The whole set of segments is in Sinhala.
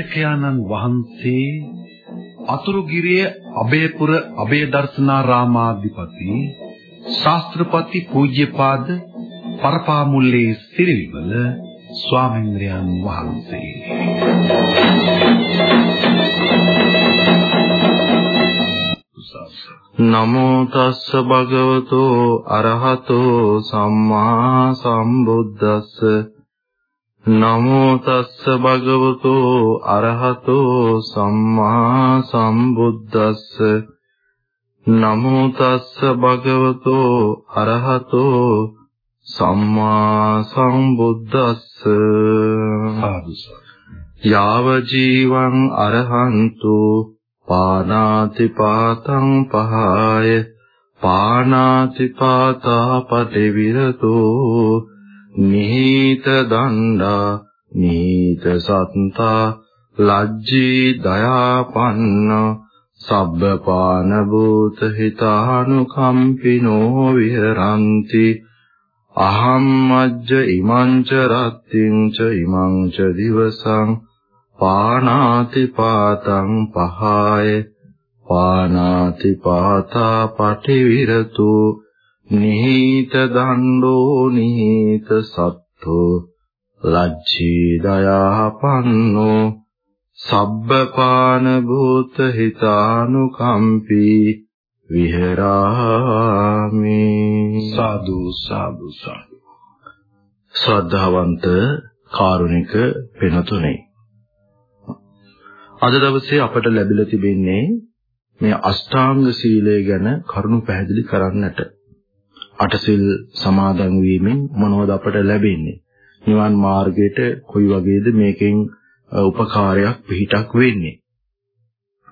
දේශකයාණන් වහන්සේ අතුරුගිරිය අබේපුර අබේ දර්ශනාරාමාධිපති ශාස්ත්‍රපති පූජ්‍යපාද පරපාමුල්ලේ සිරිවිවල ස්වාමීන්ද්‍රයන් වහන්සේ. නමෝ තස්ස භගවතෝ අරහතෝ සම්මා සම්බුද්දස්ස. නමෝ තස්ස භගවතෝ අරහතෝ සම්මා සම්බුද්දස්ස. නමෝ තස්ස භගවතෝ අරහතෝ සම්මා සම්බුද්දස්ස. යාව ජීවං අරහන්තු පානාති පාතං පහය. පානාති පාතා පටිවිරතෝ නිහිත දණ්ඩා නීත සත්තා ලජ්ජී දයාපන්න සබ්බපාන භූත හිතානුකම්පිනෝ විහරಂತಿ අහම් මජ්ජ ඉමං ච රත්තිං ච ඉමං ච දිවසං පානාති පාතං පහය පානාති පාතා පටිවිරතු නිහිත දණ්ඩෝ නිහිත සත්තු ලජ්ජී දයාපන්නෝ සබ්බපාන භූත හිතානුකම්පී විහෙරාමි. සාදු සාදු සාදු. ශ්‍රද්ධාවන්ත කාරුණික වෙනතුනේ අද දවසේ අපට ලැබිලා තිබෙන්නේ මේ අෂ්ටාංග සීලය ගැන කරුණු පැහැදිලි කරන්නට අටසිල් සමාදන් වීමෙන් මොනවද අපට ලැබෙන්නේ නිවන් මාර්ගයට කොයි වගේද මේකෙන් උපකාරයක් පිහිටක් වෙන්නේ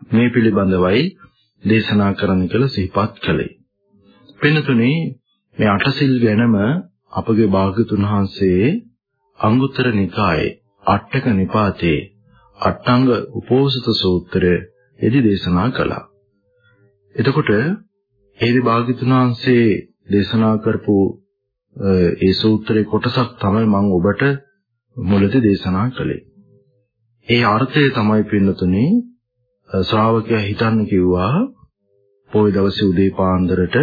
මේ පිළිබඳවයි දේශනා කරන්න කියලා සිහිපත් කළේ. වෙනතුනේ මේ අටසිල් ගැනම අපගේ භාග්‍යතුන් වහන්සේ අංගුත්තර නිකායේ අටක නිපාතේ අට්ටංග උපෝසත සූත්‍රයේදී දේශනා කළා. එතකොට ඒදි භාග්‍යතුන් වහන්සේ දේශනා කරපු ඒ සූත්‍රයේ කොටසක් තමයි මම ඔබට මුලදී දේශනා කළේ. ඒ අර්ථය තමයි පින්නතුනේ ශ්‍රාවකයා හිතන්න කිව්වා පොයි දවසේ උදේ පාන්දරට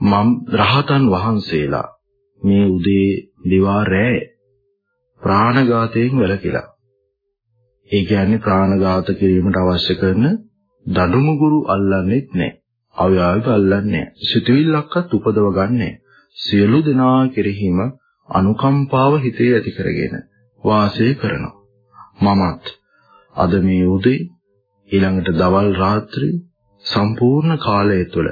මම රහතන් වහන්සේලා මේ උදේ දිවා රෑ ප්‍රාණඝාතයෙන් වැළකීලා. ඒ කියන්නේ ප්‍රාණඝාත කිරීමට අවශ්‍ය කරන දඩුමුගුරු අල්ලන්නෙත් නැහැ. අවයාවක අල්ලන්නේ නැහැ. සිතුවිල්ලක්වත් උපදව ගන්නෑ. සියලු දෙනා කෙරෙහිම අනුකම්පාව හිතේ ඇති කරගෙන වාසය කරනවා. මමත් අද මේ උදේ ඊළඟට දවල් රාත්‍රී සම්පූර්ණ කාලය තුළ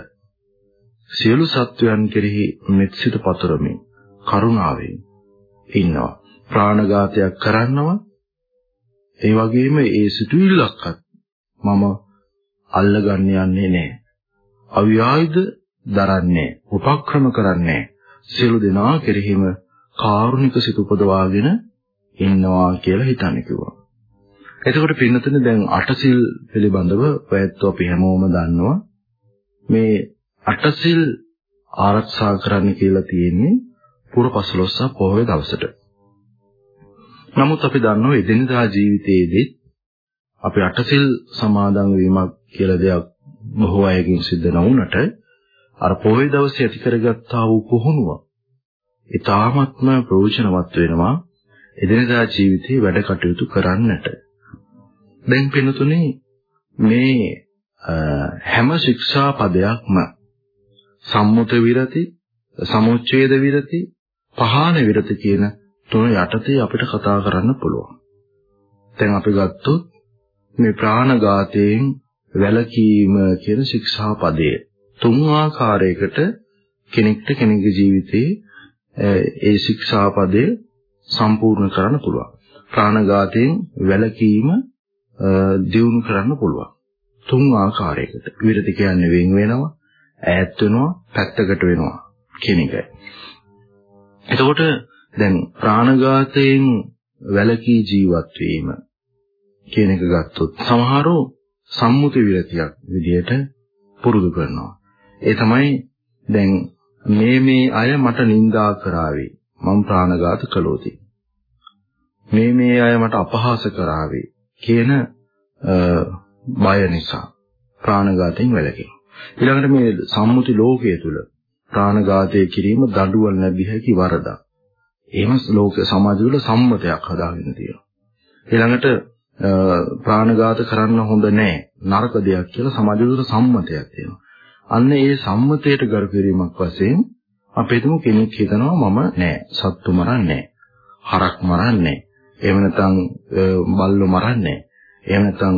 සියලු සත්වයන් කෙරෙහි මෙත්සිත පතුරමින් කරුණාවෙන් ඉන්නවා. ප්‍රාණඝාතයක් කරන්නව ඒ වගේම ඒ සිතුවිල්ලක්වත් මම අල්ලගන්න යන්නේ නැහැ. අවියායද දරන්නේ, උපක්‍රම කරන්නේ සියලු දෙනා කෙරෙහිම කාරුණික සිත උපදවාගෙන ඉන්නවා කියලා හිතන්න කිව්වා. එතකොට පින්නතුනේ දැන් අටසිල් පිළිබඳව ඔයත් අපි හැමෝම දන්නවා. මේ අටසිල් ආරක්ෂා කරන්න කියලා තියෙන්නේ පුර පසළොස්වක පොහොය දවසට. නමුත් අපි දන්නවා එදිනදා ජීවිතයේදී අපි අටසිල් සමාදන් වීමක් කියලා දෙයක් බොහෝ අයකින් සිද්ධ නොවුනට අර පොහොය දවසේ ඇති කරගත්තා වූ පුහුණුව ඊ타ත්ම ප්‍රයෝජනවත් වෙනවා එදිනදා ජීවිතේ වැඩ කටයුතු කරන්නට. දැන් පින්තුනේ මේ හැම ශික්ෂා පදයක්ම සම්මුත විරති, සමුච්ඡේද විරති, පහාන විරති කියන තුන යටතේ අපිට කතා කරන්න පුළුවන්. දැන් අපි ගත්තොත් මේ ප්‍රාණඝාතයෙන් වැළකීම කියන ශික්ෂා පදය තුන් ආකාරයකට කෙනෙක්ට කෙනෙකුගේ ජීවිතේ ඒ ශික්ෂා පදය සම්පූර්ණ කරන්න පුළුවන්. ප්‍රාණඝාතයෙන් වැළකීම දියුණු කරන්න පුළුවන්. තුන් ආකාරයකට. විරති කියන්නේ වෙන් වෙනවා, ඈත් වෙනවා, පැත්තකට වෙනවා කියන එකයි. එතකොට දැන් ප්‍රාණඝාතයෙන් වැළකී ජීවත් වීම කියන එක ගත්තොත් සමහරව සම්මුති විරතියක් විදියට පුරුදු කරනවා. ඒ තමයි දැන් මේ මේ අය මට නිඳා කරાવી මම ප්‍රාණඝාත කළෝති. මේ මේ අය මට අපහාස කරાવી කියන බය නිසා ප්‍රාණඝාතයෙන් වැළකීම. ඊළඟට මේ සම්මුති ලෝකයේ තුල ප්‍රාණඝාතය කිරීම දඬුවම් ලැබිය හැකි වරදක්. එහෙම ලෝක සමාජ තුළ සම්මතයක් හදාගෙන තියෙනවා. ඊළඟට ප්‍රාණඝාත කරන්න හොඳ නැහැ නරක දෙයක් කියලා සමාජ තුළ සම්මතයක් තියෙනවා. අන්න ඒ සම්මතයට ගරු කිරීමක් වශයෙන් අපි හිතමු කෙනෙක් හිතනවා මම නෑ සත්තු මරන්නේ හරක් මරන්නේ එහෙම නැත්නම් බල්ලෝ මරන්නේ එහෙම නැත්නම්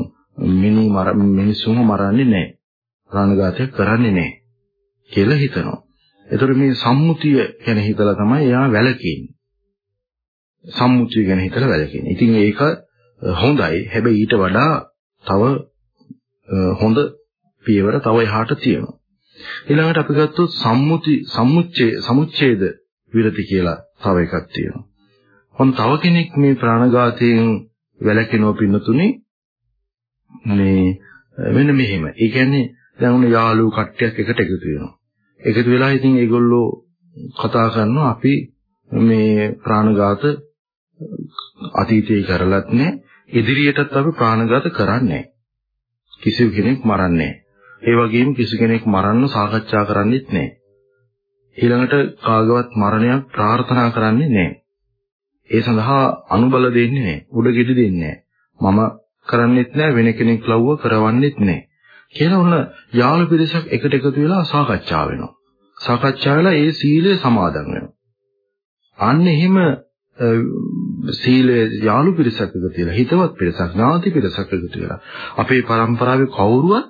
මිනි මර මිනිසුන්ව මරන්නේ නෑ ප්‍රාණඝාතය කරන්නේ නෑ කියලා හිතනවා. ඒතර මේ සම්මුතිය ගැන හිතලා තමයි එයා වැළකීන්නේ. සම්මුතිය ගැන හිතලා වැළකීන්නේ. ඉතින් ඒක හොඳයි. හැබැයි ඊට වඩා තව හොඳ පියවර තව එහාට තියෙනවා. ඊළඟට අපි ගත්තොත් සම්මුති සම්මුච්ඡේ සමුච්ඡේද විරති කියලා තව එකක් තියෙනවා. හොන් තව කෙනෙක් මේ ප්‍රාණඝාතයෙන් වැළකෙනව පින්නතුනේ මේ මෙන්න මෙහෙම. ඒ කියන්නේ දැන් උන යාළුවෝ කට්ටියක් එකට එකතු වෙනවා. එකතු වෙලා ඉතින් ඒගොල්ලෝ කතා කරනවා අපි මේ ප්‍රාණඝාත අතීතයේ කරලත් නැහැ ඉදිරියටත් අපි ප්‍රාණඝාත කරන්නේ කිසි කෙනෙක් මරන්නේ ඒ වගේම කිසි කෙනෙක් මරන්න සාකච්ඡා කරන්නේත් නැහැ. ඊළඟට කාගවත් මරණයක් ප්‍රාර්ථනා කරන්නේ නැහැ. ඒ සඳහා අනුබල දෙන්නේ නැහැ. උඩගෙඩි දෙන්නේ නැහැ. මම කරන්නේත් නැහැ වෙන කෙනෙක් ලව්ව කරවන්නේත් නැහැ. කියලා ඔන්න යාළු පිරිසක් එකට එකතු වෙලා සාකච්ඡා වෙනවා. සාකච්ඡා වෙලා ඒ සීලය සමාදන් වෙනවා. අන්න එහෙම සීලය යාළු පිරිසකක තියලා හිතවත් පිරිසක් ඥාති පිරිසකක තියලා අපේ પરම්පරාවේ කවුරුවත්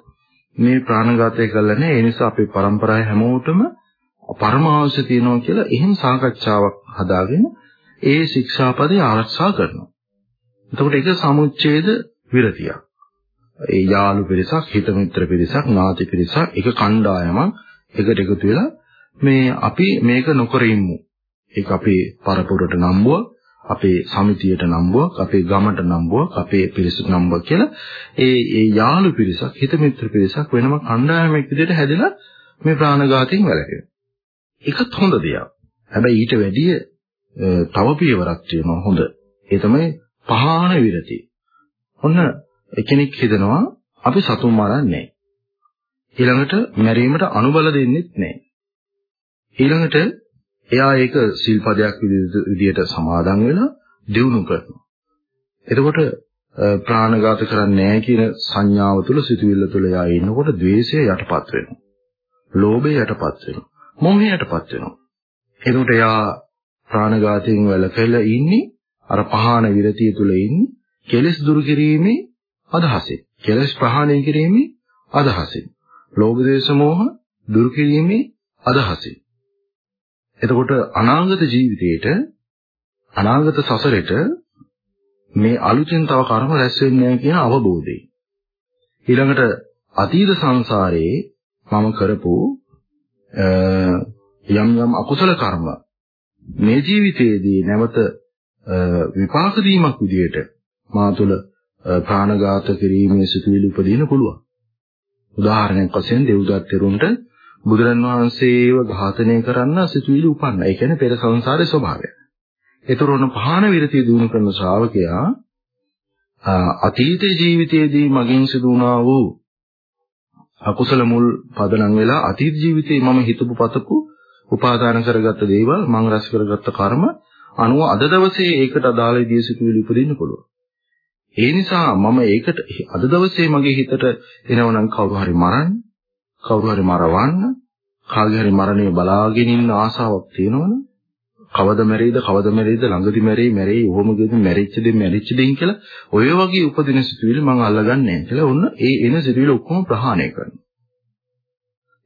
මේ ප්‍රාණඝාතය කළා නැහැ ඒ නිසා අපේ પરම්පරාවේ හැමෝටම පරමාවශ්‍ය තියෙනවා කියලා එහෙම සාකච්ඡාවක් හදාගෙන ඒ ශික්ෂාපදේ ආරක්ෂා කරනවා. එතකොට ඒක සමුච්ඡේද විරතියක්. ඒ යාළු පිරිසක්, හිත මිත්‍ර පිරිසක්, ඥාති පිරිසක් එක කණ්ඩායමක් එකට එකතු වෙලා මේ අපි මේක නොකර ඉමු. ඒක අපේ පරපුරට නම්බුව. අපේ සමිතියට නම්බුවක්, අපේ ගමට නම්බුවක්, අපේ පිරිසට නම්බුවක් කියලා ඒ ඒ යාළු පිරිසක්, හිත මිත්‍ර පිරිසක් වෙනම කණ්ඩායමක් විදිහට හැදලා මේ ප්‍රාණඝාතයෙන් වැළකෙනවා. ඒකත් හොඳ දෙයක්. හැබැයි ඊට වැඩිය තව පියවරක් තියෙනවා හොඳ. ඒ තමයි පහාන විරති. ඔන්න එකිනෙක හිතනවා අපි සතුන් මරන්නේ ඊළඟට මැරීමට අනුබල දෙන්නෙත් නැහැ. ඊළඟට එයා ඒක සිල්පදයක් විදිහට සමාදන් වෙලා දිනු කරනවා. එතකොට ප්‍රාණඝාත කරන්නේ නැහැ කියන සංඥාව තුළ සිතුවිල්ල තුළ එයා ඉන්නකොට ද්වේෂය යටපත් වෙනවා. ලෝභය යටපත් වෙනවා. මොහය යටපත් වෙනවා. එතකොට එයා ප්‍රාණඝාතයෙන් වැළකෙලා ඉන්නේ අර පහාන විරතිය තුළ ඉන්නේ කෙලෙස් දුරු කිරීමේ අදහසෙන්. කෙලෙස් ප්‍රහාණය කිරීමේ අදහසෙන්. ලෝභ දේශ මොහ දුරු කිරීමේ අදහසෙන්. එතකොට අනාගත ජීවිතේට අනාගත සසරෙට මේ අලුතෙන් තව කර්ම රැස් වෙන්නේ නැහැ කියන අවබෝධය. ඊළඟට අතීත සංසාරයේ මම කරපු යම් යම් අකුසල කර්ම මේ ජීවිතයේදී නැවත විපාක දීමක් විදියට මා තුළ ප්‍රාණඝාත කිරීමේ සිතුවිලි උපදින්න පුළුවන්. උදාහරණයක් වශයෙන් දෙව්දත් තෙරුන්ට බුදුරන් වහන්සේව ඝාතනය කරන්න සිතුවිලි උපන්න. ඒ කියන්නේ පෙර සංසාරයේ ස්වභාවය. ඒතරොන පහන විරතිය දිනු කරන ශ්‍රාවකයා අතීත ජීවිතයේදී මගෙන් සිදු වුණා වූ අකුසල මුල් පදනම් වෙලා අතීත ජීවිතේ මම හිතපු පතපු උපාදාන කරගත්ත දේවල් මම රැස් කරගත්ත කර්ම අනුව අද දවසේ ඒකට අදාළ විදිය සිතුවිලි උපදින්න පුළුවන්. ඒ නිසා මම ඒකට අද දවසේ මගේ හිතට එනවනම් කවුරු හරි මරන්න, කවුරු හරි මරවන්න, කාගේ හරි මරණය බලාගෙන ඉන්න ආසාවක් තියෙනවනම් කවද මැරෙයිද කවද මැරෙයිද ළඟදි මැරෙයි මැරෙයි ඔහොම ගෙද මැරිච්ච දෙන් මැරිච්ච දෙන් කියලා ඔය වගේ උපදින සිතුවිලි මම අල්ලගන්නේ නැහැ කියලා ඔන්න ඒ එන සිතුවිලි ඔක්කොම ප්‍රහාණය කරනවා.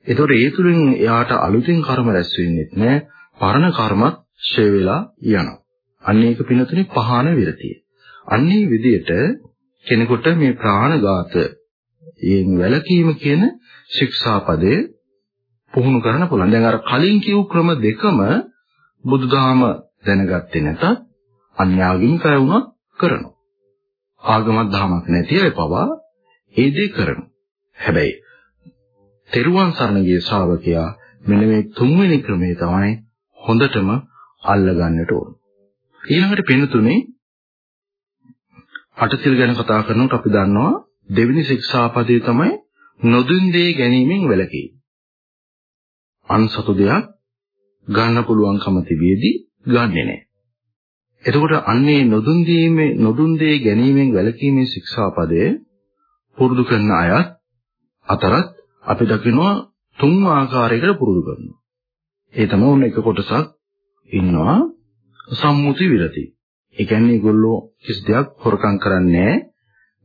ඒතකොට ඒ තුලින් එයාට අලුතෙන් කර්ම රැස් වෙන්නේ නැහැ. පරණ කර්මත් ඡේ වෙලා යනවා. අන්න ඒක පිනතුනේ පහාන විරතිය. අන්නේ විදියට කෙනෙකුට මේ ප්‍රාණඝාත යෙන් වැළකීම කියන ශික්ෂාපදය පුහුණු කරන්න පුළුවන්. දැන් අර කලින් කියු ක්‍රම දෙකම බුදුදහම දැනගත්තේ නැතත් අන්‍යාගමික අය වුණත් කරනවා. ආගමක් දහමක් නැති අය පවා ඒ දේ කරනවා. හැබැයි තෙරුවන් සරණ ගිය ශ්‍රාවකයා මෙන්න මේ තුන්වෙනි ක්‍රමය තමයි හොඳටම අල්ලගන්නට ඕන. ඊළඟට පින්තුනේ අටසිල් ගැන කතා කරනකොට අපි දන්නවා දෙවෙනි ශික්ෂාපදයේ තමයි නොදුන් දේ ගැනීමෙන් වැළකීම. අන්සතු දෙයක් ගන්න පුළුවන්කම තිබියදී ගන්නෙ නෑ. එතකොට අන්නේ නොදුන් දීමේ නොදුන් දේ ගැනීමෙන් වැළකීමේ ශික්ෂාපදයේ පුරුදු කරන අයත් අතරත් අපි දකිනවා තුන් ආකාරයකට පුරුදු කරනවා. ඒ තමයි ඔන්න එක කොටසක් ඉන්නවා සම්මුති විරති. ඒ කියන්නේ ඒගොල්ලෝ කිසි දෙයක් හොරකම් කරන්නේ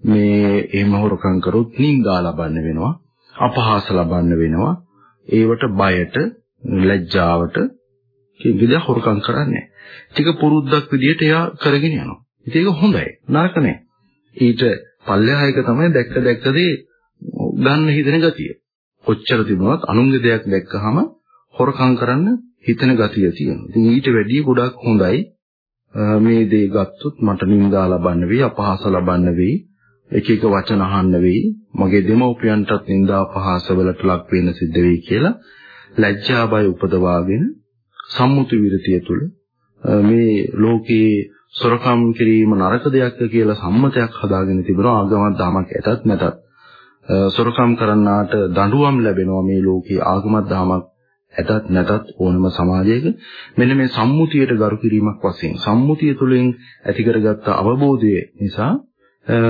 මේ එහෙම හොරකම් කරොත් නිന്ദා ලබන්න වෙනවා අපහාස ලබන්න වෙනවා. ඒවට බයට ලැජ්ජාවට කිසිදෙයක් හොරකම් කරන්නේ. ටික පුරුද්දක් විදියට එයා කරගෙන යනවා. ඉතින් ඒක හොඳයි. නරක නෑ. ඊට පල්ලෙහා එක තමයි දැක්ක දැක්කදී ගන්න හිතෙන ගතිය. කොච්චර තිබුණත් අනුන්ගේ දෙයක් දැක්කහම හොරකම් කරන්න හිතන ගතිය තියෙනවා. ඉතින් ඊට වැඩිය ගොඩක් හොඳයි. මේ දේ ගත්තොත් මට නිඳා ලබන්න වෙයි අපහාස ලබන්න වෙයි. එක එක වචන අහන්න වෙයි. මගේ දෙමව්පියන්ටත් නිඳා අපහාස වලට ලක් වෙන්න සිද්ධ වෙයි කියලා ලැජ්ජා බය උපදවාගෙන සම්මුති විරතිය තුළ මේ ලෝකයේ සොරකම් කිරීම නරක දෙයක්ද කියලා සම්මතයක් හදාගෙන තිබෙනවා. ආගමක් දහමක් ඇතත් නැතත්. සොරකම් කරන්නාට දඬුවම් ලැබෙනවා මේ ලෝකයේ ආගමක් දහමක් ඇතත් නැතත් ඕනම සමාජයක. මෙන්න මේ සම්මුතියට ගරු කිරීමක් වශයෙන් සම්මුතිය තුළින් ඇති කරගත්ත අවබෝධය නිසා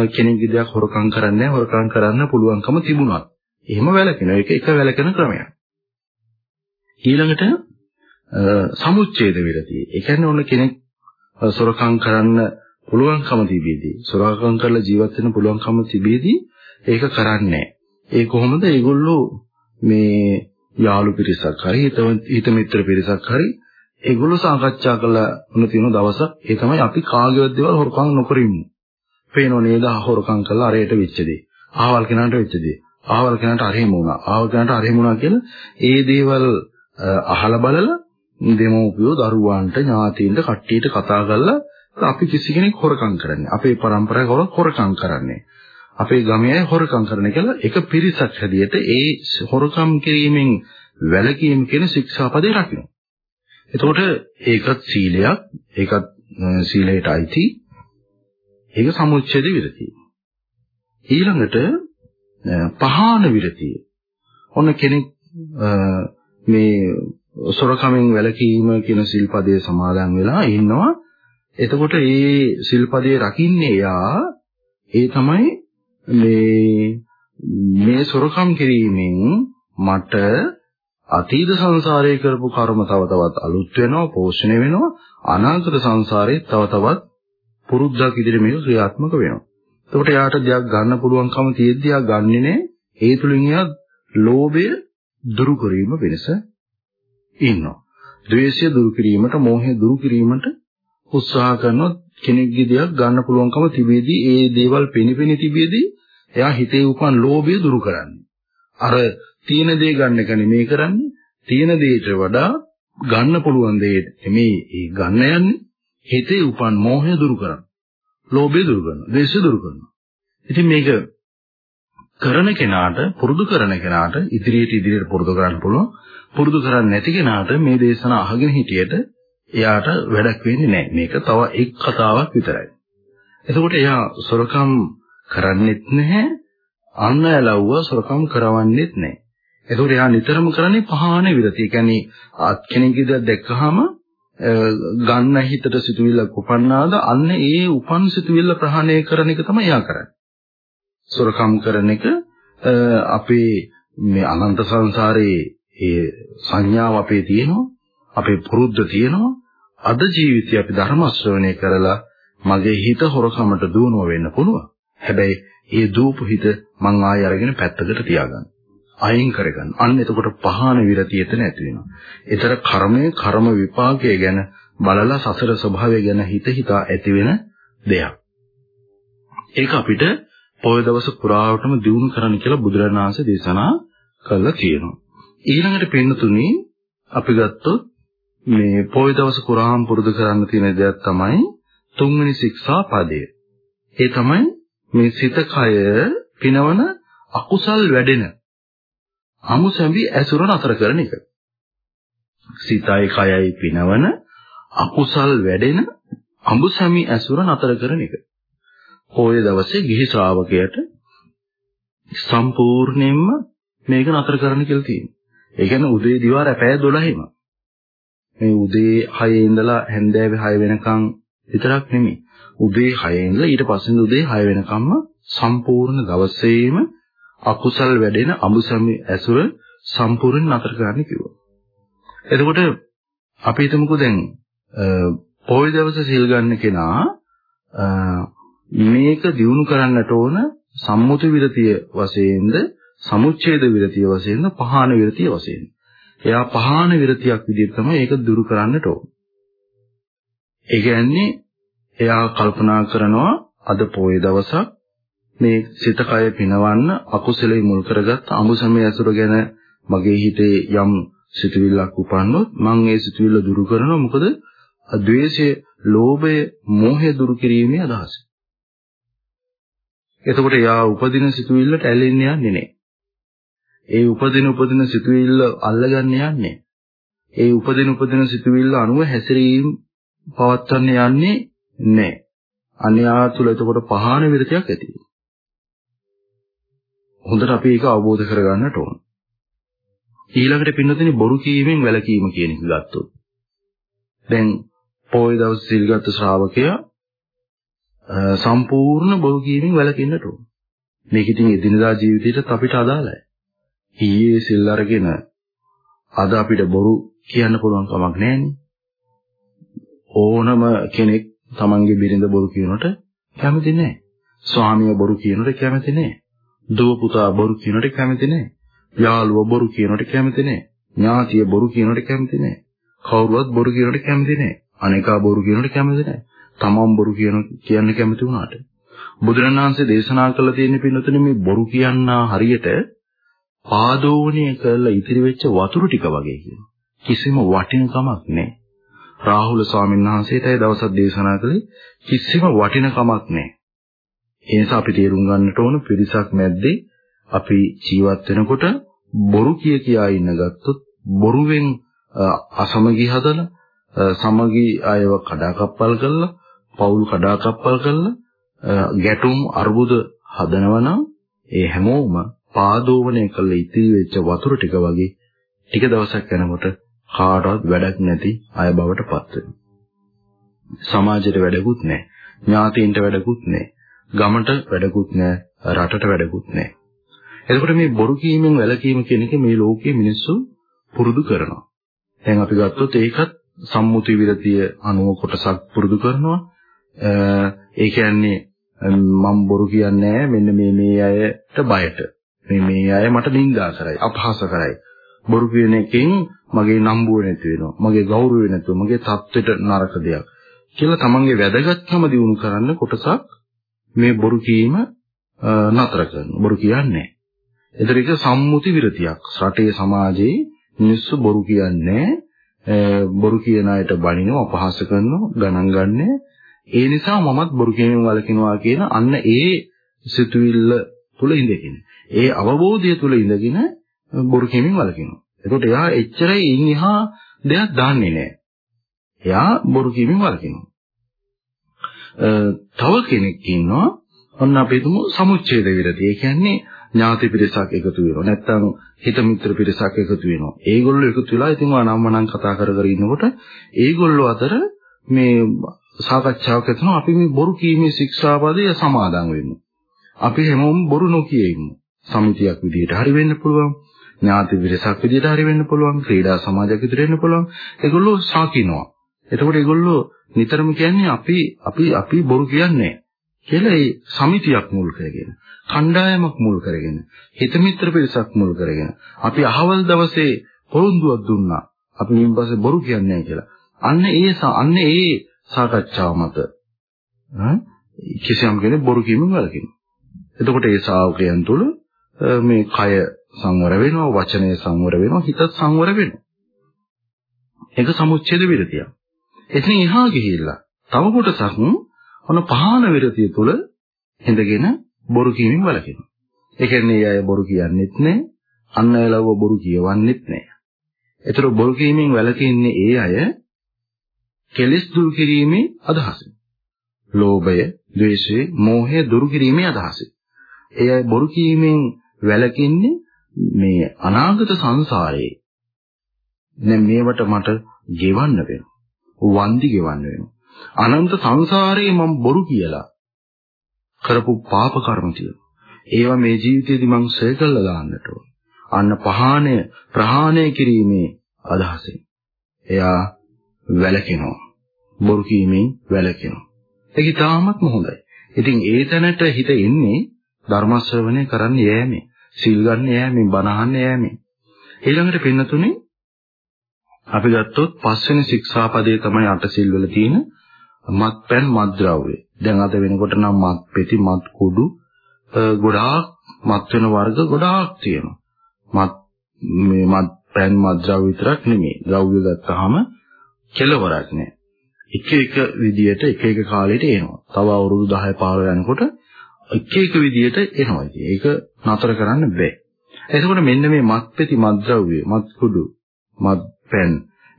කෙනෙක්ගේ දෙයක් හොරකම් කරන්නේ හොරකම් කරන්න පුළුවන්කම තිබුණා. එහෙම වැළකෙන එක එක වැළකෙන ක්‍රමයක්. ඊළඟට සමුච්ඡේද විරතිය. ඒ කියන්නේ ඕන කෙනෙක් සොරකම් කරන්න පුළුවන්කම තිබෙදී සොරකම් කරලා ජීවත් වෙන්න පුළුවන්කම තිබෙදී ඒක කරන්නේ ඒ කොහොමද? ඒගොල්ලෝ මේ යාළු පිරිසක් හරි හිත මිත්‍ර පිරිසක් හරි ඒගොල්ලෝ සාකච්ඡා කළා වුණ තියෙන දවස ඒ තමයි අපි කාගේවත් දේවල් හොරකම් නොකරිමු. පේනෝ නේද හොරකම් කළා අරයට වෙච්ච දේ. ආවල් කෙනාට වෙච්ච දේ. ආවල් කෙනාට අරහෙම වුණා. ආවල් කෙනාට අරහෙම වුණා කියලා ඒ දේවල් අහලා බලලා දෙමෝපියෝ දරුවන්ට ඥාතීන්ට කට්ටියට කතා කරලා අපි කිසි කෙනෙක් හොරකම් කරන්නේ. අපේ પરම්පරාව හොරකම් කරන්නේ. අපේ ගමේ හොරකම් කරන කියලා එක පිරිසක් හැදියට ඒ හොරකම් කිරීමෙන් වැළකීම කියන ශික්ෂාපදේ රකින්න. එතකොට ඒකත් සීලයක්, ඒකත් සීලයට අයිති. ඒක සමුච්ඡේද විරතිය. ඊළඟට පහාන විරතිය. ඔන්න කෙනෙක් මේ සොරකමෙන් වැළකීම කියන සිල්පදයේ සමාදන් වෙලා ඉන්නවා. එතකොට මේ සිල්පදයේ රකින්නේ යා ඒ තමයි මේ මේ සොරකම් කිරීමෙන් මට අතීත සංසාරයේ කරපු කර්ම තව තවත් අලුත් වෙනවා පෝෂණය වෙනවා අනාගත සංසාරයේ තව තවත් පුරුද්දක් ඉදිරිය මේක ක්‍රියාත්මක වෙනවා. එතකොට යාට දෙයක් ගන්න පුළුවන්කම තියෙද්දි යා ගන්නෙ නෑ. ඒ තුලින් යා ලෝභය දුරු කිරීම වෙනස ඉන්නවා. ද්වේෂය දුරු කිරීමට, මෝහය දුරු කිරීමට උත්සාහ කරනොත් කෙනෙක්ගේ දෙයක් ගන්න පුළුවන්කම තිබෙදී ඒ දේවල් පෙනිපෙනි තිබෙදී එයා හිතේ උපන් ලෝභය දුරු කරන්නේ. අර තියෙන දේ ගන්න එක නෙමෙයි කරන්නේ. තියෙන දේට වඩා ගන්න පුළුවන් දේ නෙමෙයි ඒ ගන්න යන්නේ. හිතේ උපන් මෝහය දුරු කරන. ලෝභය දුරු කරනවා. ද්වේෂය දුරු කරනවා. ඉතින් මේක කරන කෙනාට පුරුදු කරන කෙනාට ඉදිරියට ඉදිරියට පුරුදු කරන්න පුළුවන්. පුරුදු කරන්නේ නැති කෙනාට මේ දේශන අහගෙන හිටියට එයාට වැඩක් වෙන්නේ නැහැ. මේක තව එක් කතාවක් විතරයි. එතකොට එයා සොරකම් කරන්නෙත් නැහැ. අන්න ඇලවුව සොරකම් කරවන්නෙත් නැහැ. එතකොට එයා නිතරම කරන්නේ පහාන විරති. ඒ කියන්නේ ආත් කෙනෙක්ගේ දැක්කහම ගන්න හිතට සිතුවිල්ලක් උපන්නාද අන්න ඒ උපන් සිතුවිල්ල ප්‍රහාණය කරන එක තමයි එයා කරන්නේ. සොරකම් කරන එක අපේ මේ අනන්ත සංසාරයේ ඒ සංඥාව අපේ තියෙනවා අපේ පුරුද්ද තියෙනවා අද ජීවිතය අපි ධර්ම ශ්‍රවණය කරලා මගේ හිත හොරකමට දුවනව වෙන්න පුළුවන් හැබැයි ඒ දූප හිත මං ආයෙ අරගෙන පැත්තකට තියාගන්න. අයින් කරගන්න. අන්න එතකොට පහන විරතිය එතන ඇති වෙනවා. ඒතර කර්මය, කර්ම විපාකය ගැන බලලා සසර ස්වභාවය ගැන හිත හිතා ඇති වෙන දෙයක්. ඒක අපිට පොය දවස පුරාවටම දිනු කරන්න කියලා බුදුරණන් වහන්සේ දේශනා කළා කියනවා. ඊළඟට පින්නතුනි අපි ගත්තොත් මේ පොය දවස පුරාම පුරුදු කරන්න තියෙන දෙයක් තමයි තුන්වෙනි ශික්ෂා පදය. ඒ තමයි මේ සිත කය පිනවන අකුසල් වැඩෙන අමුසැඹි ඇසුර නතර කරන එක. සිතයි කයයි පිනවන අකුසල් වැඩෙන අඹසමි ඇසුර නතර කරන එක. පොයේ දවසේ ගිහි ශ්‍රාවකයට සම්පූර්ණයෙන්ම මේක නතර කරන්න කියලා තියෙනවා. ඒ කියන්නේ උදේ දිවා පැය 12ෙම. මේ උදේ 6 ඉඳලා හැන්දෑවේ 6 වෙනකන් විතරක් නෙමෙයි. උදේ 6 ඉඳලා ඊට පස්සේ උදේ 6 වෙනකම්ම සම්පූර්ණ දවසේම අකුසල් වැඩෙන අඹසමි ඇසුර සම්පූර්ණ නතර කරන්න කිව්වා. එතකොට අපි හිතමුකෝ දැන් පොයි දවසේ සිල් ගන්න කෙනා මේක දිනු කරන්නට ඕන සම්මුති විරතිය වශයෙන්ද සමුච්ඡේද විරතිය වශයෙන්ද පහාන විරතිය වශයෙන්. එයා පහාන විරතියක් විදිහට තමයි ඒක දුරු කරන්නට ඕන. ඒ කියන්නේ එයා කල්පනා කරනවා අද පොයේ දවසක් මේ සිත කය පිනවන්න අකුසලයේ මුල් කරගත් අමුසමයේ අසුර ගැන මගේ හිතේ යම් සිතුවිල්ලක් උපන්නොත් මම ඒ සිතුවිල්ල දුරු කරනවා මොකද ද්වේෂය, ලෝභය, මෝහය දුරු කිරීමේ අදහස. එතකොට යා උපදින සිතුවිල්ලට ඇලෙන්න යන්නේ නැහැ. ඒ උපදින උපදින සිතුවිල්ල අල්ලගන්න යන්නේ ඒ උපදින උපදින සිතුවිල්ල අනුව හැසිරීම පවත්වන්න යන්නේ නැහැ. අන්‍යා තුල එතකොට පහාන විරතියක් ඇති හොඳට අපි ඒක අවබෝධ කරගන්නට ඕන. ඊළඟට පින්නතේ බොරු කීමෙන් වැළකීම කියන එක ගත්තොත්. දැන් පොයි දවස් සිල්ගත් ශ්‍රාවකයා සම්පූර්ණ බොරු කීමෙන් වැළකෙන්නට ඕන. මේක ඉතින් එදිනදා ජීවිතේට අපිට අදාළයි. ඊයේ සිල් අරගෙන අද අපිට බොරු කියන්න පුළුවන් කමක් නැහැනේ. ඕනම කෙනෙක් Tamange බිරිඳ බොරු කියනට කැමති නැහැ. ස්වාමියා බොරු කියනට කැමති නැහැ. දුව පුතා බොරු කියනට කැමති නැහැ. යාළුවා බොරු කියනට කැමති නැහැ. ඥාතිය බොරු කියනට කැමති නැහැ. කවුරුවත් බොරු කියනට කැමති නැහැ. අනේකා බොරු කියනට කැමති නැහැ. තමන් බොරු කියන කියන්න කැමති වුණාට. බුදුරණාංශේ දේශනා කළ තියෙන පින්නතුනේ මේ බොරු කියන්නා හරියට පාදෝණය කරලා ඉතිරි වෙච්ච වතුර ටික වගේ කියනවා. කිසිම වටිනකමක් නැහැ. රාහුල ස්වාමීන් වහන්සේටයි දවසක් දේශනා කළේ කිසිම වටිනකමක් නැහැ. ඒ නිසා අපි තේරුම් ගන්නට ඕන පිරිසක් මැද්දේ අපි ජීවත් වෙනකොට බොරු කිය කියා ඉන්න ගත්තොත් බොරුවෙන් අසමගි හදලා සමගි අයව කඩාකප්පල් කරලා පවුල් කඩාකප්පල් කරලා ගැටුම් අර්බුද හදනවා නම් ඒ හැමෝම පාදෝවණය කළ ඉතිරි වෙච්ච වතුර ටික වගේ ටික දවසක් යනකොට කාටවත් වැඩක් නැති අය බවට පත් වෙනවා. සමාජයට වැඩකුත් නැහැ. ඥාතීන්ට වැඩකුත් නැහැ. ගමට වැඩකුත් නැහැ. රටට වැඩකුත් නැහැ. එතකොට මේ බොරු කීමෙන් වැළකීම කියන එක මේ ලෝකයේ මිනිස්සු පුරුදු කරනවා. දැන් අපි ගත්තොත් ඒකත් සම්මුති විරතිය අනුව කොටසක් පුරුදු කරනවා. ඒ කියන්නේ මම බොරු කියන්නේ මෙන්න මේ මේ අයට බයට. මේ මේ අය මට නිඳා කරයි, අපහාස කරයි. බොරු කියන එකෙන් මගේ නම්බුව නැති වෙනවා. මගේ ගෞරවය නැතුව, මගේ තත්ත්වෙට නරක දෙයක්. කියලා තමන්ගේ වැදගත්කම දිනු කරන්න කොටසක් මේ බොරු කීම නතර කරනවා. බොරු කියන්නේ. ඒතර ඒක සම්මුති විරතියක්. රටේ සමාජයේ මිනිස්සු බොරු කියන්නේ බොරු කියන අයට බනිනවා අපහාස කරනවා ගණන් ගන්නෑ ඒ නිසා මමත් බොරු කියමින් වළකිනවා කියන අන්න ඒ සිතුවිල්ල තුල ඉඳගෙන ඒ අවබෝධය තුල ඉඳගෙන බොරු කියමින් වළකිනවා එතකොට එයා එච්චරයි ඉන් එහා දෙයක් දාන්නේ නැහැ එයා බොරු කියමින් වළකිනවා තව කෙනෙක් ඉන්නවා ඔන්න අපි හිතමු සමුච්ඡේද විරති ඒ කියන්නේ ඥාති පිරිසක් එකතු වෙනවා. නැත්නම් හිත මිත්‍ර පිරිසක් එකතු වෙනවා. ඒගොල්ලෝ එකතු වෙලා ඉතින් අනම්මනම් කතා කර කර ඉන්නකොට ඒගොල්ලෝ අතර මේ සාකච්ඡාවක් ඇතිවෙනවා අපි මේ බොරු කීමේ ශික්ෂාපදය සමාදන් වෙමු. අපි හැමෝම බොරු නොකිය ඉමු. සමිතියක් විදිහට හරි වෙන්න පුළුවන්. ඥාති පිරිසක් විදිහට හරි වෙන්න පුළුවන්. ක්‍රීඩා සමාජයක් විදිහට වෙන්න පුළුවන්. ඒගොල්ලෝ සාකිනවා. එතකොට ඒගොල්ලෝ නිතරම කියන්නේ අපි අපි අපි බොරු කියන්නේ කියලා ඒ සමිතියක් මුල් කරගෙන කණ්ඩායමක් මුල් කරගෙන හිත මිත්‍ර පිරිසක් මුල් කරගෙන අපි අහවල් දවසේ පොරොන්දුවක් දුන්නා අපි ඊන් පස්සේ බොරු කියන්නේ කියලා. අන්න ඒ අන්න ඒ සාකච්ඡාව මත කිසියම් කෙනෙක් බොරු කීමෙන් වළකිනවා එතකොට ඒ ශ්‍රාවකයන් තුළ මේ කය සංවර වෙනවා වචනය සංවර වෙනවා හිතත් සංවර වෙනවා. ඒක සමුච්ඡේද විරතියක්. එතන එහා ගිහිල්ලා තව කොටසක් ඔන්න පහන විරතිය තුල හිඳගෙන බොරු කියමින් වළකිනවා. ඒ කියන්නේ අය බොරු කියන්නෙත් නැහැ. අන් අය ලව්ව බොරු කියවන්නෙත් නැහැ. ඒතර බොරු කීමෙන් වැළකීන්නේ ඒ අය කෙලෙස් දුරු කිරීමේ අදහසින්. ලෝභය, ද්වේෂය, මෝහය දුරු කිරීමේ අදහසින්. ඒ අය බොරු කීමෙන් වැළකින්නේ මේ අනාගත සංසාරයේ දැන් මේවට මට ගෙවන්න වෙනවා. වන්දි ගෙවන්න වෙනවා. අනන්ත සංසාරේ මම බොරු කියලා කරපු පාප කර්ම තියෙනවා. ඒවා මේ ජීවිතේදී මං සය කළා දාන්නට ඕන. අන්න පහාණය ප්‍රහාණය කිරීමේ අදහසෙන්. එයා වැළකෙනවා. බොරු කීමෙන් වැළකෙනවා. ඒක තාමත් හොඳයි. ඉතින් ඒ තැනට හිත එන්නේ ධර්ම ශ්‍රවණය කරන්න යෑමේ, සිල් ගන්න යෑමේ, බණ අහන්න යෑමේ. ඊළඟට පින්නතුනේ අපි ගත්තොත් පස්වෙනි ශික්ෂාපදයේ තමයි අටසිල් වල තියෙන මත්පැන් මත්ද්‍රව්‍ය. දැන් අද වෙනකොට නම් මත් පෙති මත් කුඩු ගොඩාක් මත් වෙන වර්ග ගොඩාක් තියෙනවා. මත් මේ මත්පැන් මත්ද්‍රව්‍ය විතරක් නෙමෙයි. ද්‍රව්‍ය ගත්තාම කෙලවරක් නෑ. එක එක විදියට එක එක කාලෙට එනවා. තව අවුරුදු 10 15 යනකොට එක එක විදියට එනවා. ඒක නතර කරන්න බෑ. එතකොට මෙන්න මේ මත්පෙති මත්ද්‍රව්‍ය මත් කුඩු මත් පැන්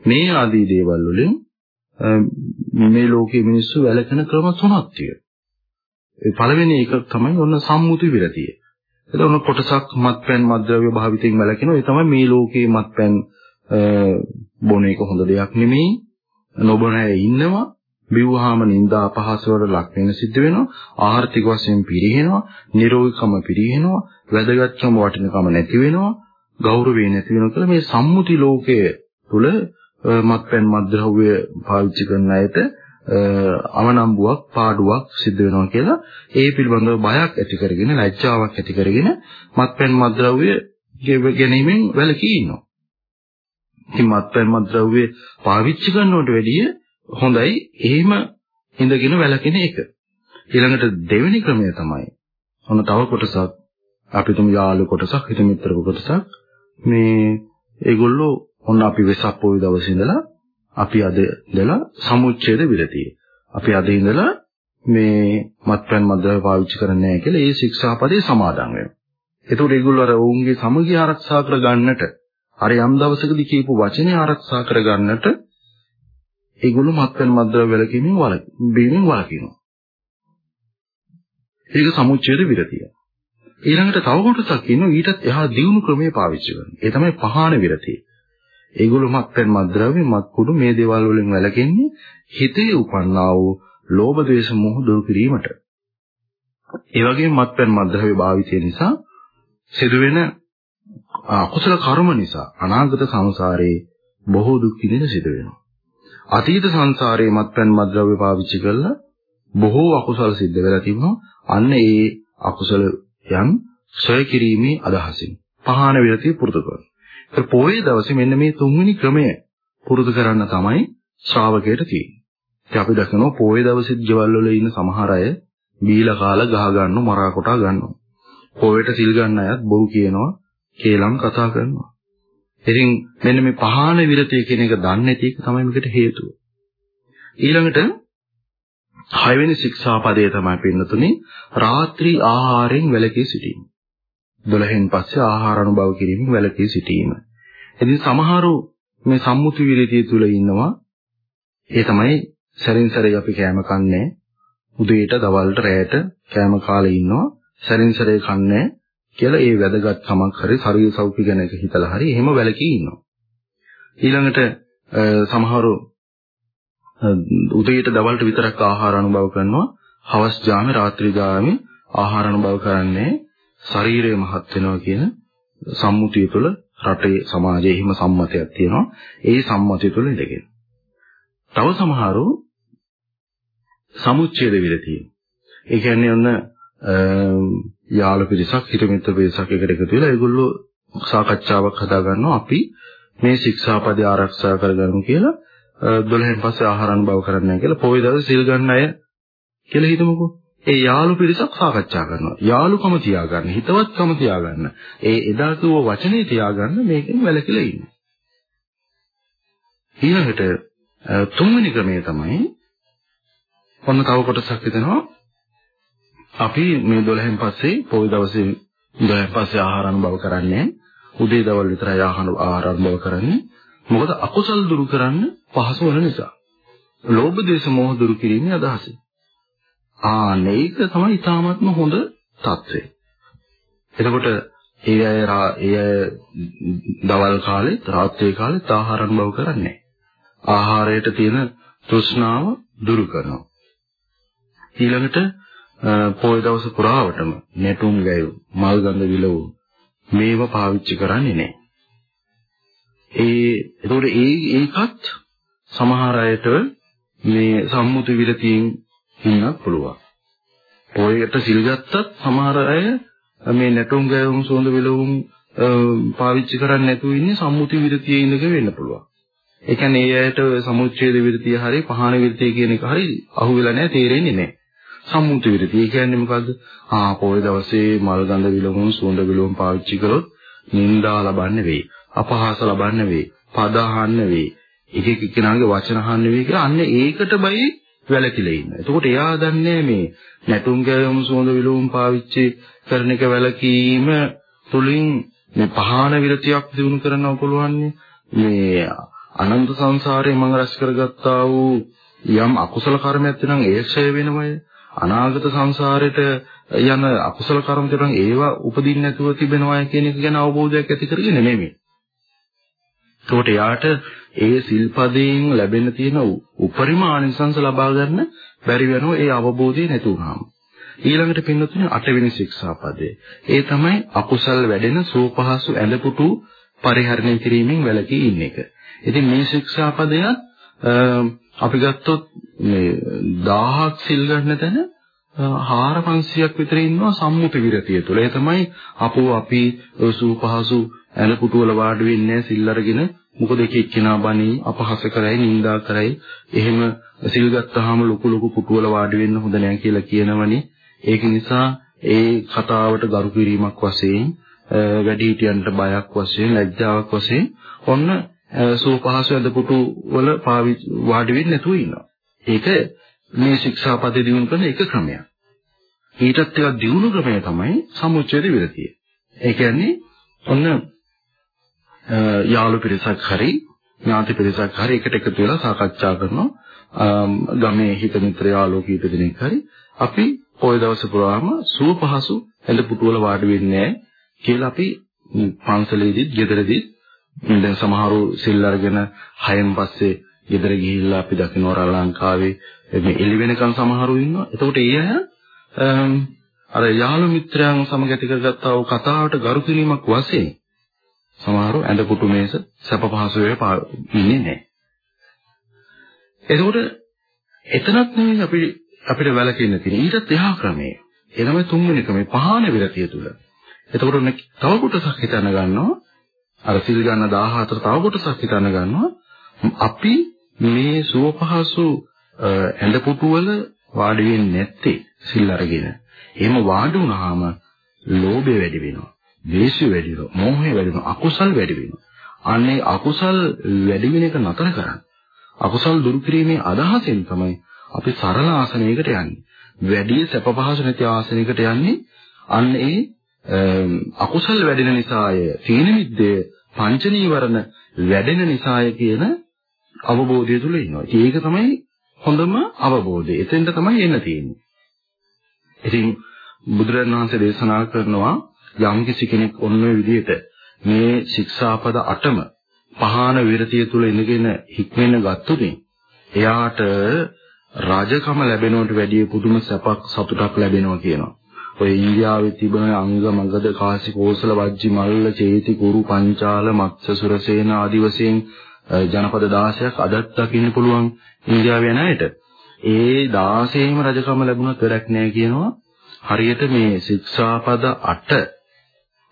මේ ආදී දේවල් වලින් මේ ලෝකයේ මිනිස්සු වැළකෙන ක්‍රම තුනක් තියෙනවා. ඒ පළවෙනි එක තමයි ඔන්න සම්මුති විරතිය. එතකොට ඔන්න කොටසක් මත්පැන් මත්ද්‍රව්‍ය භාවිතයෙන් වැළකෙනවා. ඒ තමයි මේ ලෝකයේ මත්පැන් බොන එක හොඳ දෙයක් නෙමෙයි. නොබොන අය ඉන්නවා. බිව්වහම නිന്ദා අපහාස වලට ලක් වෙන සිද්ධ වෙනවා. ආර්ථික වශයෙන් පිරිහෙනවා. නිරෝගීකම පිරිහෙනවා. වැදගත්කම වටිනකම නැති වෙනවා. ගෞරවය නැති වෙනවා කියලා මේ සම්මුති ලෝකයේ තුල මත්පැන් මත්ද්‍රව්‍ය පාවිච්චි කරන අයට අවනම්බුවක් පාඩුවක් සිද්ධ වෙනවා කියලා ඒ පිළිබඳව බයක් ඇති කරගෙන ලැජ්ජාවක් ඇති කරගෙන මත්පැන් මත්ද්‍රව්‍ය ගැනීමෙන් වැළකී ඉන්නවා. ඉතින් මත්පැන් මත්ද්‍රව්‍ය පාවිච්චි කරනවට වැඩිය හොඳයි එහෙම ඉඳගෙන වැළකෙන එක. ඊළඟට දෙවෙනි ක්‍රමය තමයි ඔන්න තව කොටසක් අපි තුමු යාළු කොටසක් හිත මිත්‍ර කොටසක් මේ ඒගොල්ලෝ ඔන්න අපි වෙසක් පොයි දවසේ ඉඳලා අපි අද ඉඳලා සමුච්ඡේද විරතිය. අපි අද ඉඳලා මේ මත්පැන් මද්ද්‍රව්‍ය පාවිච්චි කරන්නේ නැහැ කියලා ඒ ශික්ෂාපදේ සමාදන් වෙනවා. එතකොට ඒගොල්ලෝ අර ඔවුන්ගේ සමගිය ආරක්ෂා කර ගන්නට අර යම් දවසකදී කියපු වචනේ ආරක්ෂා කර ගන්නට ඒගොල්ලෝ මත්පැන් මද්ද්‍රව්‍ය වලකින් බීමෙන් වළකිනවා. ඒක සමුච්ඡේද විරතිය. ඊළඟට තව කොටසක් ඉන්නවා ඊටත් එහා දියුණු ක්‍රමයේ පාවිච්චි කරන. ඒ තමයි පහාන විරතිය. ඒගොල්ලෝ මත්පැන් මත්ද්‍රව්‍ය මත්කුඩු මේ දේවල් වලින් වැළකෙන්නේ හිතේ උපන්නා වූ ලෝභ ද්වේෂ මොහ දුරු කිරීමට. ඒ වගේම මත්පැන් මත්ද්‍රව්‍ය භාවිතය නිසා සිදුවෙන අකුසල කර්ම නිසා අනාගත සංසාරයේ බොහෝ දුක් විඳින සිදු වෙනවා. අතීත සංසාරයේ මත්පැන් මත්ද්‍රව්‍ය පාවිච්චි කරලා බොහෝ අකුසල සිද්ධ වෙලා තිබුණා. අන්න ඒ අකුසල යම් ඡය කිරීමේ අදහසින් පහාන විරතිය පුරුදු කරනවා. ඒ පොයේ දවසේ මෙන්න මේ තුන්වෙනි ක්‍රමය පුරුදු කරන්න තමයි ශ්‍රාවකයට තියෙන්නේ. ඉතින් අපි දකිනවා පොයේ දවසෙත් ගෙවල් වල ඉන්න සමහර අය බීලා කාලා ගහ ගන්නව මරා කොටා ගන්නවා. පොයට සිල් ගන්න අයත් බොරු කියනවා, කේලම් කතා කරනවා. ඉතින් මෙන්න මේ පහාන විරතිය කියන එක දන්නේ නැති එක තමයි මේකට හේතුව. ඊළඟට හයවෙනි ශික්ෂාපදයේ තමයි පින්නතුනේ රාත්‍රී ආහාරයෙන් වැළකී සිටීම. 12න් පස්සේ ආහාර අනුභව කිරීමෙන් වැළකී සිටීම. ඉතින් සමහරු මේ සම්මුති විරතිය තුල ඉන්නවා. ඒ තමයි සැරින් සැරේ අපි කෑම කන්නේ උදේට දවල්ට රැයට කෑම කාලේ ඉන්නවා. සැරින් සැරේ කන්නේ කියලා ඒ වැදගත් කමක් හරි ශරීර සෞඛ්‍ය ගැන හිතලා හරි එහෙම වැළකී ඉන්නවා. ඊළඟට සමහරු උදේට දවල්ට විතරක් ආහාර අනුභව කරනවා. හවස් ජාමේ රාත්‍රී ජාමේ ආහාර අනුභව කරන්නේ ශරීරය මහත් වෙනවා කියන සම්මුතිය තුළ රටේ සමාජයේ හිම සම්මතයක් තියෙනවා. ඒ සම්මතය තුළ ඉඳගෙන. තව සමහරු සමුච්ඡේද විරතිය. ඒ කියන්නේ ඔන්න යාළු පිරිසක් හිතමිත්‍ර පිරිසක් එකට එකතු වෙලා ඒගොල්ලෝ සාකච්ඡාවක් හදා ගන්නවා අපි මේ ශික්ෂාපදේ ආරක්ෂා කරගමු කියලා 12න් පස්සේ ආහාර අනුභව කරන්නේ නැහැ කියලා පොයි දවසේ සිල් ගන්න අය කියලා හිතමුකෝ. ඒ යාළු පිරිසක් සාකච්ඡා කරනවා. යාළුකම තියාගන්න, හිතවත්කම තියාගන්න. ඒ එදා කිව්ව වචනේ තියාගන්න මේකෙන් වැළකීලා ඉන්න. ඊළඟට තුන්වෙනි ක්‍රමය තමයි ඔන්න තව කොටසක් හිතනවා අපි මේ 12න් පස්සේ පොයි දවසේ 12න් පස්සේ ආහාර අනුභව කරන්නේ උදේ දවල් විතරයි ආහාර අනුභව කරන්නේ මොකද අකුසල් දුරු කරන්න පහසු වෙන නිසා. ලෝභ දේශ මොහ දුරු කිරීමේ අදහස. ආ මේක තමයි ඊටාත්ම හොඳ తත්වය. එතකොට ඒ අය ඒ අය දවල් කාලේ රාත්‍රී කාලේ ආහාර අනුභව කරන්නේ ආහාරයට තියෙන තෘෂ්ණාව දුරු කරනවා. ඊළඟට පොය දවස පුරාවටම නැටුම් ගැයු මල් ගඳ විලවුන් මේව පාවිච්චි කරන්නේ නැහැ. ඒ එතකොට ඒ ඒකත් සමහර අයට මේ සම්මුති විරතියෙන් ඉන්නත් පුළුවන්. පොයට සිල් ගත්තත් සමහර අය මේ නැටුම් ගැයුම් සුවඳ විලවුන් පාවිච්චි කරන්නේ නැතුව ඉන්නේ සම්මුති විරතියේ ඉඳගෙන වෙන්න පුළුවන්. ඒ කියන්නේ ඒ අයට සමුච්ඡේද විරතිය හරි පහන විරතිය කියන එක හරි අහුවෙලා නැහැ තේරෙන්නේ නැහැ. සම්මුති විරතිය කියන්නේ මොකද්ද? ආ පොය දවසේ මල් ගඳ විලවුන් සුවඳ විලවුන් පාවිච්චි කරොත් නිന്ദා ලබන්න වෙයි. අපහාස ලබන්න වෙයි. පද අහන්න වෙයි. එක එක කෙනාගේ වචන අහන්න වෙයි කියලා අන්න ඒකට බයි වැළකීලා ඉන්න. එතකොට එයා දන්නේ මේ නැටුම් ගැයුම් සුවඳ විලවුන් පාවිච්චි කරන එක වැළකීම තුලින් මේ පහාන විරතියක් දිනු කරන්නව පුළුවන් මේ අනන්ත සංසාරේ මම රැස් කරගත්තා වූ යම් අකුසල කර්මයක් තියෙනම් ඒ ක්ෂය වෙනවය අනාගත සංසාරෙට යන අකුසල කර්ම තියෙනම් ඒවා උපදින්න නැතුව තිබෙනවා කියන එක ගැන අවබෝධයක් ඇති කරගෙන නෙමෙයි. ඒකට යාට ඒ සිල්පදයෙන් ලැබෙන තියෙන උපරිම ආනිසංස ලබා ගන්න බැරි වෙනවා ඒ අවබෝධය නැති වුනහම. ඊළඟට පින්නතුනේ අටවෙනි ශික්ෂාපදය. ඒ තමයි අකුසල් වැඩෙන සෝපහසු ඇඳපුටු පරිහරණය කිරීමෙන් වැළකී ඉන්න එක. ඉතින් මේ ශික්ෂාපදය අපි ගත්තොත් මේ 1000ක් සිල් ගන්න තැන 4500ක් විතර ඉන්නවා සම්මුති විරතිය තුළ. ඒ තමයි අපෝ අපි සූපහසු ඇඳපුටු වල වාඩි වෙන්නේ සිල් අරගෙන මොකද එක එක්කිනා බණී අපහාස කරයි නිඳා කරයි එහෙම සිල් ගත්තාම ලොකු ලොකු පුටු වල වාඩි වෙන්න හොඳ නැහැ කියලා කියනවනේ ඒක නිසා ඒ කතාවට ගරු කිරීමක් වශයෙන් වැඩිහිටියන්ට බයක් වශයෙන් ලැජ්ජාවක් වශයෙන් ඔන්න සූපහසු ඇඳපුටු වල වාඩි වෙන්නේ නැතුව ඉන්නවා. ඒක මේ ශික්ෂාපදේ දිනු කරන එක ක්‍රමයක්. ඊටත් ටිකක් දියුණු ක්‍රමය තමයි සමුච්ඡේද විරතිය. ඒ කියන්නේ ඔන්න යාළු පිරිසක් හරි ඥාති පිරිසක් හරි එකට එකතු වෙලා සාකච්ඡා කරනවා ගමේ හිත මිත්‍ර යාළුවෝ කීප දෙනෙක් හරි අපි පොය දවස පුරාම සුව පහසු ඇඳ පුටු වල වාඩි වෙන්නේ කියලා අපි පන්සලේදීත් ගෙදරදීත් දැන් සමහරු සිල් අරගෙන හයෙන් පස්සේ ගෙදර ගිහිල්ලා අපි දකින්නවර ලංකාවේ මේ එළි වෙනකන් සමහරු ඉන්නවා. එතකොට ඒ අය අර යාළු මිත්‍රයන් සමග ඇති කරගත්තා වූ කතාවට ගරු කිරීමක් වශයෙන් සමහරු ඇඳ කුටු මේස සැප පහසු වේ ඉන්නේ නැහැ. එතකොට එතනත් නෙවෙයි අපි අපිට වැලකෙන්න තියෙන්නේ. ඊටත් එහා ක්‍රමය. ඒ තමයි තුන්වෙනි ක්‍රමය පහන විරතිය තුල. එතකොට ඔන්න තව කොටසක් හිතන්න ගන්නවා. අර සිල් ගන්න 14 තව කොටසක් හිතන්න ගන්නවා. අපි මේ සුවපහසු ඇඳ පුටු වල වාඩි වෙන්නේ නැත්තේ සිල් අරගෙන. එහෙම වාඩි වුණාම ලෝභය වැඩි වෙනවා. ද්වේෂය වැඩි වෙනවා. මෝහය වැඩි වෙනවා. අකුසල් වැඩි වෙනවා. අනේ අකුසල් වැඩි වෙන එක නතර කරන්න. අකුසල් දුරු කිරීමේ අදහසෙන් තමයි අපි සරල ආසනයකට යන්නේ. වැඩි සැප පහසු නැති ආසනයකට යන්නේ අන්න ඒ අකුසල් වැඩෙන නිසාය තීන මිද්දේ පංච නීවරණ වැඩෙන නිසාය කියන අවබෝධය තුල ඉන්නවා. ඒක තමයි හොඳම අවබෝධය. එතෙන්ට තමයි එන්න තියෙන්නේ. ඉතින් බුදුරජාණන් වහන්සේ දේශනා කරනවා යම් කිසි කෙනෙක් ඔන්න ඔය විදිහට මේ ශික්ෂාපද 8ම පහාන විරතිය තුල ඉඳගෙන හික්මෙන්න ගත්තොතින් එයාට රාජකම ලැබෙනවට වැඩිය පුදුම සැපක් සතුටක් ලැබෙනවා කියනවා. ඔය ඉන්දියාවේ තිබෙන අංග මගද කාසි කෝසල වජ්ජි මල්ල චේති කුරු පංචාල මත්ස්‍ය සුරසේන ආදි වශයෙන් ජනපද 16ක් අදත් දකින්න පුළුවන් ඉන්දියාවේ නැයට. ඒ 16ම රජකම ලැබුණත් වැඩක් නැහැ කියනවා. හරියට මේ ශික්ෂාපද 8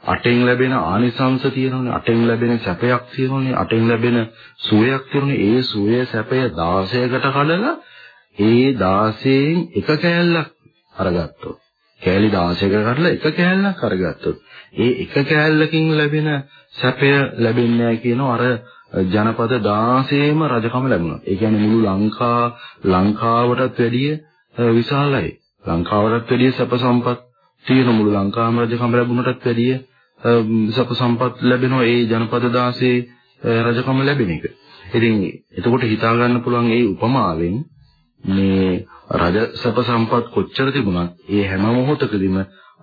අටෙන් ලැබෙන ආනිසංස තියෙනවනේ අටෙන් ලැබෙන සැපයක් තියෙනවනේ අටෙන් ලැබෙන සුවයක් තියෙනවනේ ඒ සුවය සැපය 16කට කඩලා ඒ 16න් එක කෑල්ලක් අරගත්තොත් කෑලි 16ක කඩලා එක කෑල්ලක් අරගත්තොත් ඒ එක කෑල්ලකින් ලැබෙන සැපය ලැබෙන්නේ නැහැ කියනවා අර ජනපද 16ම රජකම ලැබුණා. ඒ කියන්නේ මුළු ලංකා ලංකාවටත් වැඩිය විශාලයි. ලංකාවටත් වැඩිය සැප සම්පත් තියෙන මුළු ලංකාවම රජකම ලැබුණටත් වැඩිය සැප සම්පත් ලැබෙනවා ඒ ජනපද 16 රජකම ලැබෙන එක. ඉතින් එතකොට හිතා ගන්න පුළුවන් ඒ උපමාවෙන් මේ රජ සැප සම්පත් කොච්චර තිබුණත් ඒ හැම මොහොතකදීම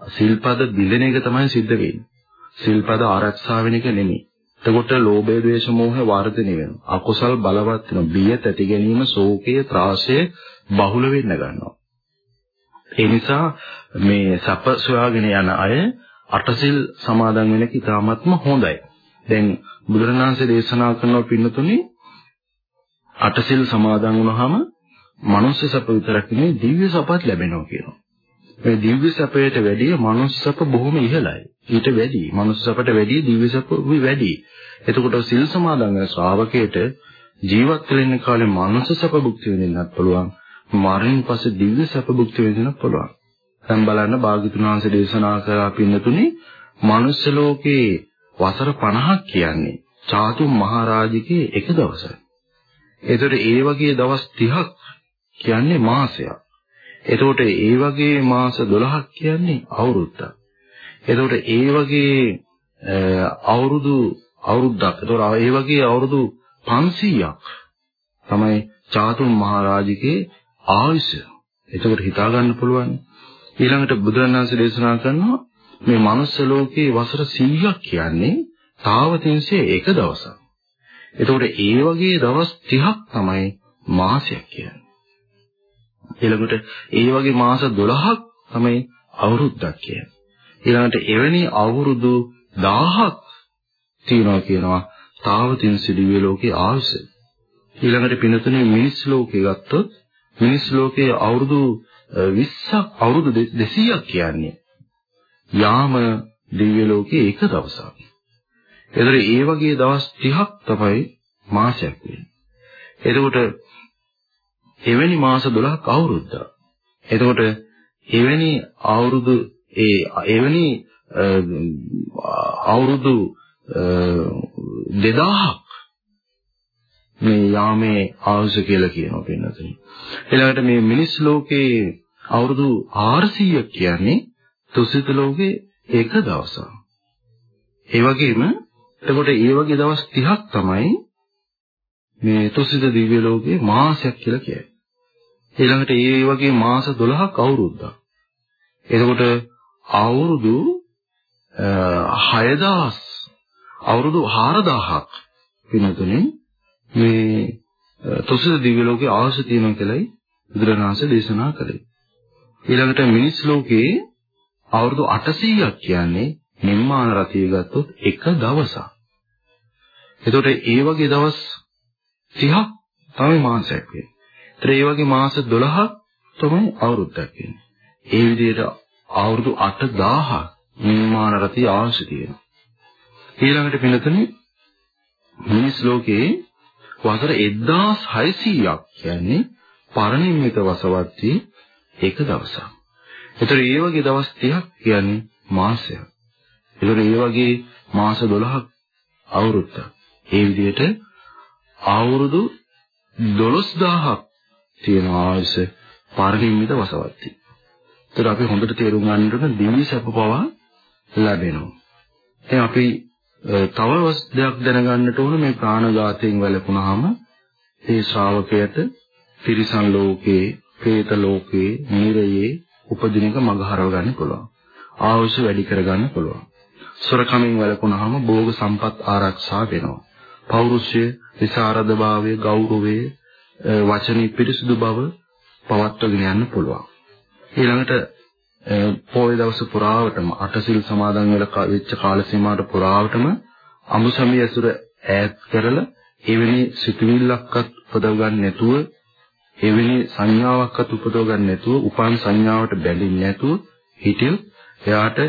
සිල්පද බිඳෙන එක තමයි සිද්ධ වෙන්නේ. සිල්පද ආරක්ෂා වෙන එක නෙමෙයි. එතකොට ලෝභය, ද්වේෂ, මෝහ වර්ධනය වෙනවා. අකුසල් බලවත් වෙනවා. බිය තැති ගැනීම, ශෝකය, ත්‍රාසය බහුල වෙන්න ගන්නවා. ඒ නිසා මේ සැප සොයාගෙන යන අය අටසිල් සමාදන් වෙන එක ඉතාමත්ම හොඳයි. දැන් බුදුරණාහිසේ දේශනා කරන පින්නතුනේ අටසිල් සමාදන් වුණාම මනුෂ්‍ය සැප විතරක් නෙවෙයි දිව්‍ය සැපත් ලැබෙනවා කියනවා. මේ දිව්‍ය සැපයට වැඩිය මනුෂ්‍ය සැප බොහොම ඉහළයි. ඊට වැඩි මනුෂ්‍ය සැපට වැඩිය දිව්‍ය සැප වැඩි. එතකොට සිල් සමාදන් වෙන ශ්‍රාවකයට ජීවත් වෙන්න කාලේ මනුෂ්‍ය සැප භුක්ති විඳින්නත් පුළුවන්. මරණින් පස්සේ දිව්‍ය සැප භුක්ති විඳින්නත් පුළුවන්. දැන් බලන්න භාග්‍යතුන් වහන්සේ දේශනා කරලා පින්නතුනේ මනුෂ්‍ය ලෝකේ වසර 50ක් කියන්නේ චාතුම් මහරජිකේ එක දවසයි. ඒතර ඒ වගේ දවස් 30ක් කියන්නේ මාසයක්. එතකොට ඒ වගේ මාස 12ක් කියන්නේ අවුරුද්දක්. එතකොට ඒ වගේ අවුරුදු අවුරුද්දක්. එතකොට ඒ වගේ අවුරුදු 500ක් තමයි චාතුම් මහරජිකේ ආයුෂ. එතකොට හිතා ගන්න පුළුවන්. ඊළඟට බුදුරණාහි දේශනා කරනවා මේ මනුස්ස ලෝකේ වසර 100ක් කියන්නේ තාවතින්සේ එක දවසක්. එතකොට ඒ වගේ දවස් 30ක් තමයි මාසයක් කියන්නේ. ඊළඟට ඒ වගේ මාස 12ක් තමයි අවුරුද්දක් කියන්නේ. ඊළඟට එවැනි අවුරුදු 1000ක් තියෙනවා කියනවා තාවතින්ස දිව්‍ය ලෝකයේ ආයුෂ. ඊළඟට පිනතුනේ මිනිස් ලෝකේ ගත්තොත් මිනිස් ලෝකයේ අවුරුදු 20ක් අවුරුදු 200ක් කියන්නේ යාම දිව්‍ය ලෝකයේ එක දවසක්. ඒතර ඒ වගේ දවස් 30ක් තමයි මාසයක් වෙන්නේ. එතකොට එවැනි මාස 12ක් අවුරුද්දක්. එතකොට එවැනි අවුරුදු ඒ එවැනි අවුරුදු 2000ක් මේ යාමේ ආයුෂ කියලා කියනවා පින්නතුනි. ඊළඟට මේ මිනිස් ලෝකේ අවුරුදු 400ක් කියන්නේ තුසිත ලෝකේ එක දවසක්. ඒ වගේම එතකොට ඒ වගේ දවස් 30ක් තමයි මේ තුසිත දිව්‍ය ලෝකේ මාසයක් කියලා කියන්නේ. ඊළඟට ඒ වගේ මාස 12ක් අවුරුද්දක්. එතකොට අවුරුදු 6000 අවුරුදු 4000ක් වෙනතුනේ මේ තුසිත දිව්‍ය ලෝකේ ආශ තියෙනවා කියලායි බුදුරණාහි දේශනා කළේ. ඊළඟට මිනිස් ලෝකේ අවුරුදු 800ක් කියන්නේ නිර්මාණ රතිය ගත්තොත් එක දවසක්. එතකොට ඒ වගේ දවස් 30ක් තමයි මාසයක් වෙන්නේ. ඒතර ඒ වගේ මාස 12ක් තමයි අවුරුද්දක් වෙන්නේ. ඒ විදිහට අවුරුදු 8000ක් නිර්මාණ රතිය අවශ්‍ය තියෙනවා. ඊළඟට පිනතුනේ මිනිස් ලෝකේ වසර 1600ක් කියන්නේ පරිණිමිත වසවත්ති එක දවසක්. ඒතර ඒ වගේ දවස් 30ක් කියන්නේ මාසයක්. ඒතර ඒ වගේ මාස 12ක් අවුරුද්දක්. ඒ විදිහට අවුරුදු 12000ක් තියෙන ආයුෂ පරිණිමිත වසවත්ති. ඒතර අපි හොඳට තේරුම් ගන්න ඕන දිවි සැප පවා ලැබෙනවා. දැන් අපි තව දෙයක් දැනගන්නට ඕන මේ ප්‍රාණඝාතයෙන් වැළකුණාම ඒ ශ්‍රාවකයට තිරිසන් ලෝකේ, പ്രേත ලෝකේ, නීරයේ උපදින එක මගහරව ගන්න පුළුවන්. ආයුෂ වැඩි කරගන්න පුළුවන්. සොරකමින් වැළකුණාම භෝග සම්පත් ආරක්ෂා වෙනවා. පෞරුෂය, විසරදභාවය, ගෞරවය, වචනේ පිරිසුදු බව පවත්වාගෙන යන්න පුළුවන්. ඊළඟට පොය දවස පුරාවටම අටසිල් සමාදන් වෙලා වෙච්ච කාල සීමාවට පුරාවටම අමුසමිය ඇසුර ඈත් කරලා එවැනි සිතුවිල්ලක්වත් උපදව ගන්න නැතුව එවැනි සංඥාවක්වත් උපදව ගන්න නැතුව උපන් සංඥාවට බැඳෙන්නේ නැතුව හිටියොත් එයාට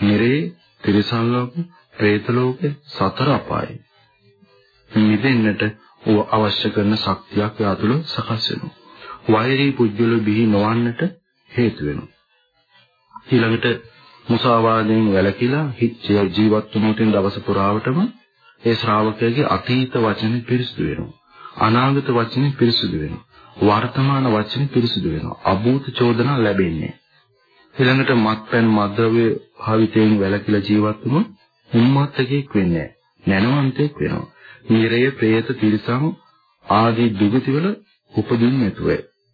නිරේ තිරිසන් ලෝක, പ്രേත ලෝක, සතර අපායයි. මිදෙන්නට අවශ්‍ය කරන ශක්තියක් එයා තුළ සකස් වෙනවා. වෛරී පුජ්‍යල බිහි නොවන්නට හේතු වෙනවා. ඊළඟට මුසාවාදයෙන් වැළකීලා ජීවත් වුණොතින් දවස පුරාවටම ඒ ශ්‍රාවකයාගේ අතීත වචනේ පිරිසුදු වෙනවා. අනාගත වචනේ පිරිසුදු වෙනවා. වර්තමාන වචනේ පිරිසුදු වෙනවා. අභූත චෝදනා ලැබෙන්නේ. ඊළඟට මත්පැන් මද්ද්‍රව්‍ය භාවිතයෙන් වැළකීලා ජීවත් වුණොත් උන්මත්තකෙක් වෙන්නේ නැහැ. නැනවන්තයෙක් වෙනවා. නිරය, പ്രേත, තිරිසන් ආදී දුගතිවල උපදින්න නැතුව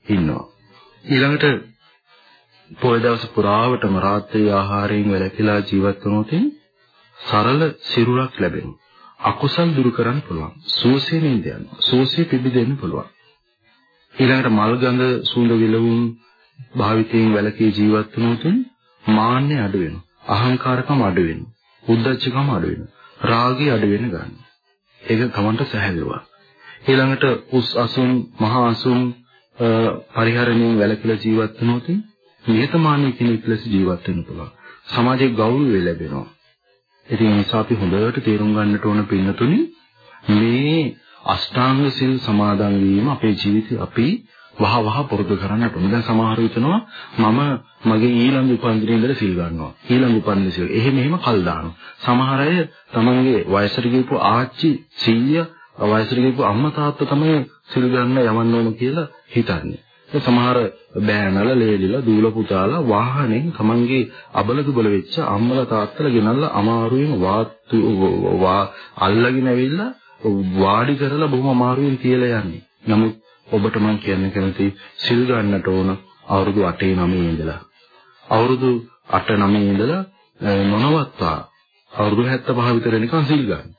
ඉන්නවා. ඊළඟට පොය දවස පුරාවටම රාත්‍රී ආහාරයෙන් වැළකීලා ජීවත් වුණොත් සරල සිරුරක් ලැබෙනවා. අකුසල් දුරු කරන්න පුළුවන්. සෝසේ නින්ද යනවා. සෝසේ පිබිදෙන්න පුළුවන්. ඊළඟට මල් ගඳ සුවඳ විලවුන් භාවිතයෙන් වැළකී ජීවත් වුණොත් මාන්නය අඩු වෙනවා. අහංකාරකම අඩු වෙනවා. උද්දච්චකම අඩු වෙනවා. රාගය අඩු වෙන ගන්න. ඒක තමන්ට සැහැල්ලුවක්. ඊළඟට උස් අසුන් මහා අසුන් පරිහරණයෙන් වැළකීලා ජීවත් වුණොත් නිහතමානී කෙනෙක් ලෙස ජීවත් වෙන්න පුළුවන්. සමාජයේ ගෞරවය ලැබෙනවා. ඉතින් ඒ නිසා අපි හොඳට තේරුම් ගන්නට ඕන පින්නතුනි මේ අෂ්ටාංග සිල් සමාදන් වීම අපේ ජීවිතේ අපි වහ වහ පුරුදු කරන්නට ඕන. දැන් සමහර විටනවා මම මගේ ඊළඟ උපන්දිනේ ඉඳලා සිල් ගන්නවා. ඊළඟ උපන්දිනේ සිල්. එහෙම එහෙම කල් දානවා. සමහර අය තමන්ගේ වයසට ගිහපු ආච්චි, සීය, වයසට ගිහපු අම්මා තාත්තා තමයි සිල් ගන්න යවන්න ඕන කියලා හිතන්නේ. ඒ සමහර බෑනල ලේලිලා දූල පුතාලා වාහනේ තමන්ගේ අබල දුබල වෙච්ච අම්මලා තාත්තලා ගෙනල්ලා අමාරුවෙන් වාතු වා අල්ලගෙන ඇවිල්ලා වාඩි කරලා බොහොම අමාරුවෙන් තියලා යන්නේ. නමුත් ඔබට මම කියන්න කැමති සිල් ගන්නට ඕන අවුරුදු 8 9 ඉඳලා. අවුරුදු 8 9 ඉඳලා නොනවත්වා අවුරුදු 75 විතර නිකන් සිල් ගන්න.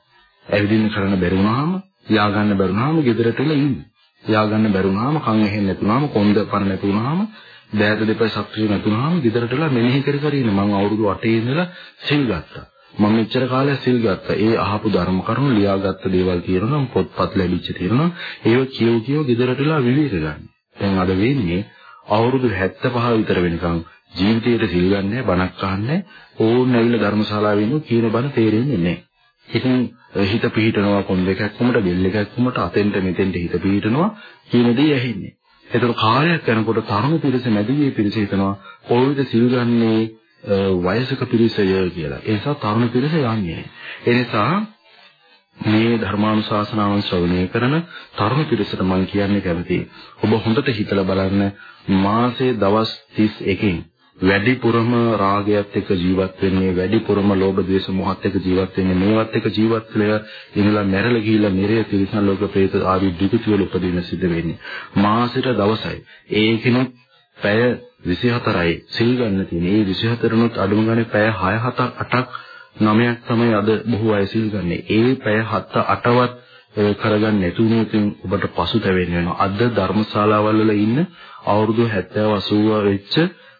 ඇවිදින්න කරන්න බැරි වුණාම, යා ගන්න බැරි වුණාම ගෙදරට ඉන්න. යා ගන්න බැරි වුණාම, කන් ඇහෙන්නේ නැතුණාම, කොන්ද පන නැති වුණාම, දෑත දෙපයි ශක්තිය නැතුණාම ගෙදරටලා මෙනෙහි කර කර ඉන්න. මම අවුරුදු 8 ඉඳලා සිල් ගත්තා. මම මෙච්චර කාලයක් සිල් ගත්තා. ඒ අහපු ධර්ම කරුණු ලියාගත්ත දේවල් කියනවා පොත්පත් ලැබිච්ච තියෙනවා. ඒව කියව කියව ගෙදරටලා විවේක ගන්න. දැන් අද වෙන්නේ අවුරුදු 75 විතර වෙනකන් ජීවිතේට සිල් ගන්නෑ බණක් අහන්නේ ඕන් ඇවිල්ලා ධර්මශාලාවේ ඉන්න කියන බණ තේරෙන්නේ නැහැ. ඉතින් හිත පිහිටනවා කොන් දෙකක් කොමට බෙල් එකක් කොමට අතෙන්ට මෙතෙන්ට හිත පිහිටනවා කියන දේ ඇහෙන්නේ. ඒතර කාලයක් යනකොට තරුණ පිරිස මැදිවේ පිරිස හිතනවා කොවිද සිල් ගන්නේ වයසක පිරිසය කියලා. ඒ නිසා තරුණ පිරිස යන්නේ. ඒ නිසා මේ ධර්මානුශාසනාවන් ශ්‍රවණය කරන තරුණ පිරිසට මම කියන්නේ කැමතියි. ඔබ හොඳට හිතලා බලන්න මාසේ දවස් 31කින් වැඩිපුරම රාගයත් එක්ක ජීවත් වෙන්නේ වැඩිපුරම ලෝභ ද්වේෂ මොහත් එක්ක ජීවත් වෙන්නේ මේවත් එක්ක ජීවත් වෙලා ඉඳලා මැරලා ගිහිල්ලා නිරය තිරිසන් ලෝක ප්‍රේත ආදී දුක වල උපදින සිද්ධ වෙන්නේ මාසෙට දවසයි ඒකිනුත් පැය 24යි සිල් ගන්න තියෙන. ඒ 24 නුත් අඩුම ගානේ පැය 6 7 8ක් 9ක් තමයි අද බොහෝ අය සිල් ගන්නේ. ඒ පැය 7 8වත් කරගන්න නැතුනොත් ඔබට පසුතැවෙන්න වෙනවා. අද ධර්මශාලාවල් වල ඉන්න අවුරුදු 70 80 වෙච්ච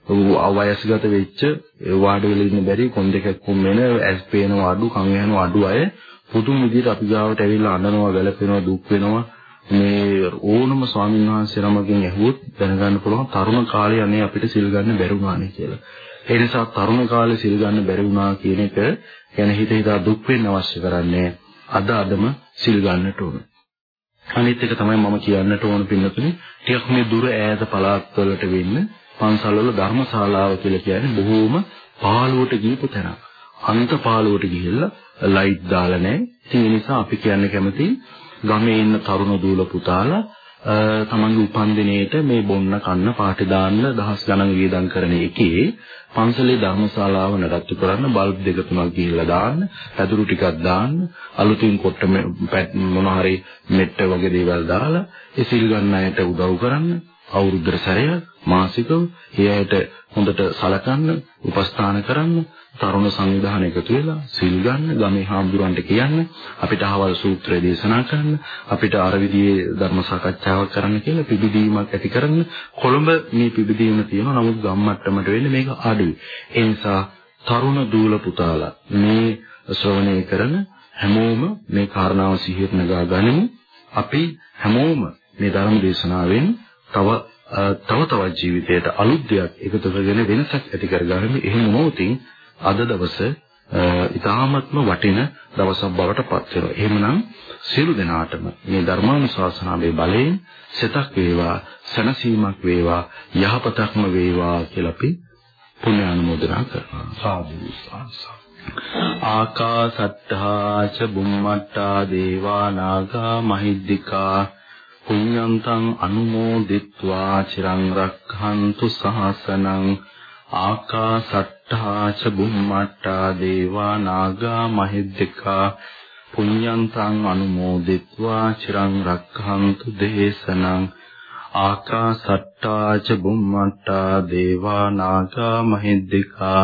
වයස්ගත වෙච්ච වාඩි වෙලා ඉන්න බැරි කොන් දෙකක් කොම් වෙන ඇස් පේනවා අඩු කන් යනවා අඩු අය පුදුම විදිහට අපි ගාවට ඇවිල්ලා අඬනවා වැළපෙනවා දුක් වෙනවා මේ ඕනම ස්වාමීන් වහන්සේ නමකින් ඇහුවොත් දැනගන්න පුළුවන් තරුණ කාලේ අනේ අපිට සිල් ගන්න බැරි වුණානේ කියලා. ඒ නිසා තරුණ කාලේ සිල් ගන්න බැරි වුණා කියන එක ගැන හිත හිතා දුක් වෙන්න අවශ්‍ය කරන්නේ අද අදම සිල් ගන්නට ඕන. අනිත් එක තමයි මම කියන්නට ඕන පින්නතුනේ ටිකක් මේ දුර ඈත පළාත් වලට වෙන්න පන්සල් වල ධර්මශාලාව කියලා කියන්නේ බොහෝම පාළුවට ගියපු තැනක්. අන්ත පාළුවට ගිහිල්ලා ලයිට් දාලා නැහැ. ඒ නිසා අපි කියන්න කැමති ගමේ ඉන්න තරුණ දූල පුතාලා තමන්ගේ උපන්දිනේට මේ බොන්න කන්න පාටි දාන්න දහස් ගණන් වියදම් කරන එකේ පන්සලේ ධර්මශාලාව නඩත්තු කරන්න බල්බ් දෙක තුනක් ගිහිල්ලා දාන්න, පැදුරු ටිකක් දාන්න, අලුතින් කොට මොන හරි මෙට්ට වගේ දේවල් දාලා ඒ සිල් ගන්න අයට උදව් කරන්න අවුරුද්දට සැරයක් මාසිකව ඒ අයට හොඳට සලකන්න, උපස්ථාන කරන්න, තරුණ සංවිධානය එකතු වෙලා සිල් ගන්න, ගමේ හාමුදුරන්ට කියන්න, අපිට අහවල් සූත්‍රය දේශනා කරන්න, අපිට අර විදිහේ ධර්ම සාකච්ඡාවක් කරන්න කියලා පිබිදීමක් ඇති කරන්න. කොළඹ මේ පිබිදීම තියෙනවා. නමුත් ගම් මට්ටමට වෙන්නේ මේක අඩුයි. ඒ නිසා තරුණ දූල පුතාලා මේ ශ්‍රවණය කරන හැමෝම මේ කාරණාව සිහියට නගා ගනිමු. අපි හැමෝම මේ ධර්ම දේශනාවෙන් තව තව තවත් ජීවිතයට අලුත් දෙයක් එකතු කරගෙන වෙනසක් ඇති කරගන්න එහෙම මොහොතින් අද දවස ඉතාමත්ම වටින දවසක් බවට පත් වෙනවා. එහෙමනම් සියලු දෙනාටම මේ ධර්මානුශාසනාවේ බලයෙන් සිතක් වේවා, සනසීමක් වේවා, යහපතක්ම වේවා කියලා අපි පුණ්‍ය අනුමෝදනා කරනවා. සාදු සාදු. ආකාසත්තා ච බුම්මත්තා දේවා නාගා මහිද්దికා පුඤ්ඤන්තං අනුමෝදිत्वा චිරං රක්ඛන්තු සාසනං ආකාසට්ඨා ච බුම්මට්ඨා දේවා නාග මහිද්దికා පුඤ්ඤන්තං අනුමෝදිत्वा චිරං රක්ඛන්තු දේශනං ආකාසට්ඨා ච බුම්මට්ඨා දේවා නාග මහිද්దికා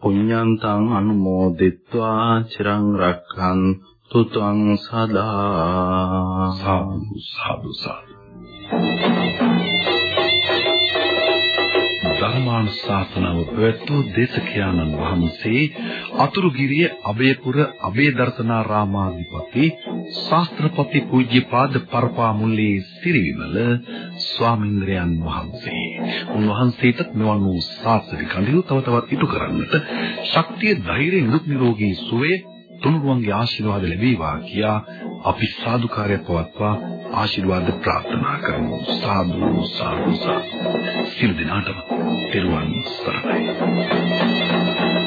පුඤ්ඤන්තං අනුමෝදිत्वा චිරං රක්ඛන්තු ත්වං සදා සාදු සාදු සාදු ධර්මානුශාසනාව පැවැත්වූ දේශකයාණන් වහන්සේ අතුරුගිරිය අබේපුර අබේදර්ශනාරාමාධිපති ශාස්ත්‍රපති පූජ්‍යපාද පරපාමුල්ලේ සිරිවිමල ස්වාමීන්ද්‍රයන් වහන්සේ. උන්වහන්සේට මෙවන් වූ සාස්ත්‍රික කඳිරු තව තවත් ඉටු කරන්නට ශක්තිය ධෛර්ය නිරුක් නිරෝගී සුවය තුනුරුවන්ගේ ආශිර්වාද ලැබේවා කියා අපි සාදුකාරය පවත්වා ආශිර්වාද ප්‍රාර්ථනා කරමු. සාදු සාදු සාදු. සිල් දිනාටම පෙරුවන් සරණයි.